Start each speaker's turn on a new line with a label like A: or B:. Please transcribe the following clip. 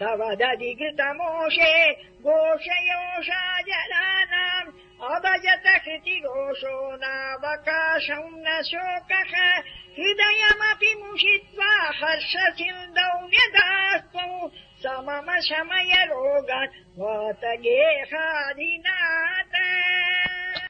A: तव तवदधिकृतमोषे घोषयोषा जनानाम् अभजत कृति घोषो नावकाशौ न शोकः। हृदयमपि मुषित्वा हर्षसिन्दौ न्यदास्तौ स मम शमय समय रोग वातगेहा